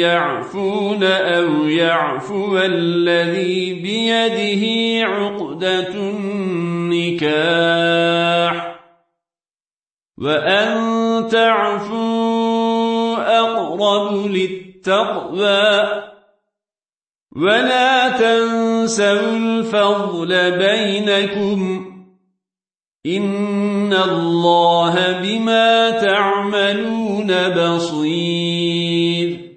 يَعْفُونَ أَوْ يَعْفُوَ الَّذِي بِيَدِهِ عُقْدَةُ النِّكَاحِ وَأَن تَعْفُوا أَقْرَبُ لِلتَّقْوَى وَلَا تَنسَوْا الْفَضْلَ بَيْنَكُمْ إِنَّ اللَّهَ بِمَا تَعْمَلُونَ بَصِيرٌ